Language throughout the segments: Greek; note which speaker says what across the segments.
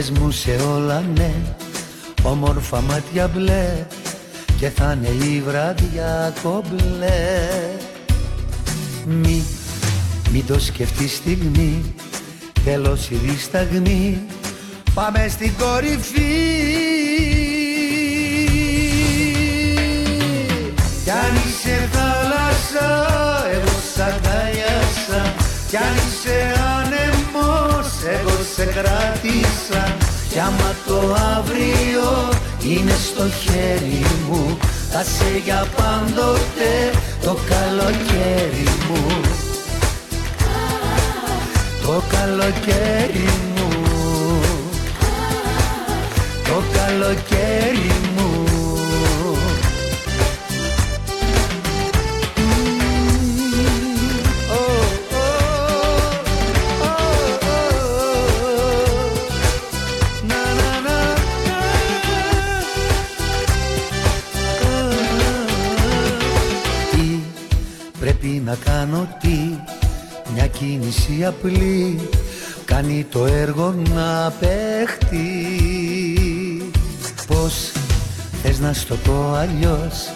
Speaker 1: Πες μου σε όλα ναι. Όμορφα μάτια μπλε Και θα είναι η βραδιά κομπλέ. Μη, μη το σκεφτείς στιγμή Τέλος η δισταγμή. Πάμε στην κορυφή. Κι αν είσαι θάλασσα εγώ σ' αγκαλιάσα Κι αν είσαι άνεμος εγώ σε κράτησα Κι άμα το αύριο είναι στο χέρι μου Θα σε για πάντοτε το καλοκαίρι μου. Το καλοκαίρι μου. Το καλοκαίρι μου να κάνω τι. Μια κίνηση απλή Κάνει το έργο να παίχτει Πώς θες να στο πω αλλιώς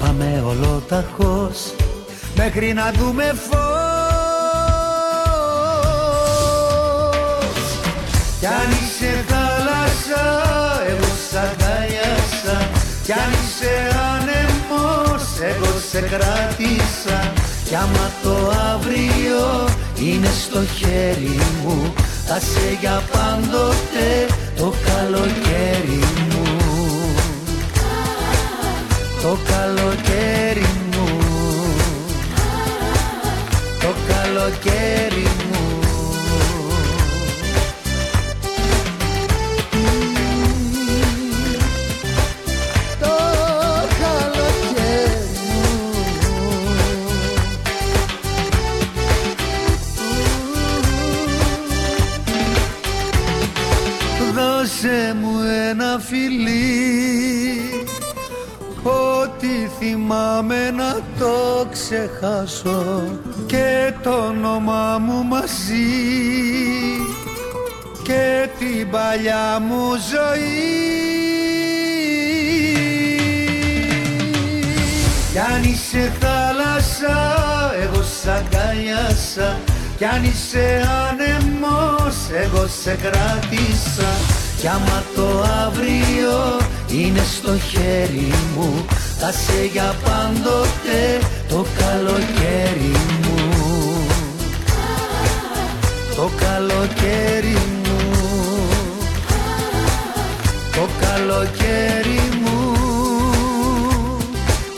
Speaker 1: Πάμε ολόταχος Μέχρι να δούμε φως. Κι αν είσαι θάλασσα εγώ σ' αγκαλιάσα Κι αν είσαι άνεμος εγώ σε κράτησα Κι άμα το αύριο είναι στο χέρι μου Θα σε για πάντοτε το καλοκαίρι μου. Το καλοκαίρι μου. Το καλοκαίρι μου μου Δώσε μου ένα φιλί. Ό,τι θυμάμαι να το ξεχάσω Και το όνομά μου μαζί. Και την παλιά μου ζωή. Κι αν είσαι θάλασσα εγώ σ' αγκαλιάσα. Κι αν είσαι άνεμος εγώ σε κράτησα Κι άμα το αύριο είναι στο χέρι μου Θα σε για πάντοτε το καλοκαίρι μου. Το καλοκαίρι μου. Το καλοκαίρι μου.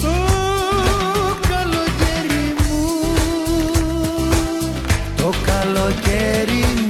Speaker 1: Το καλοκαίρι μου. Το καλοκαίρι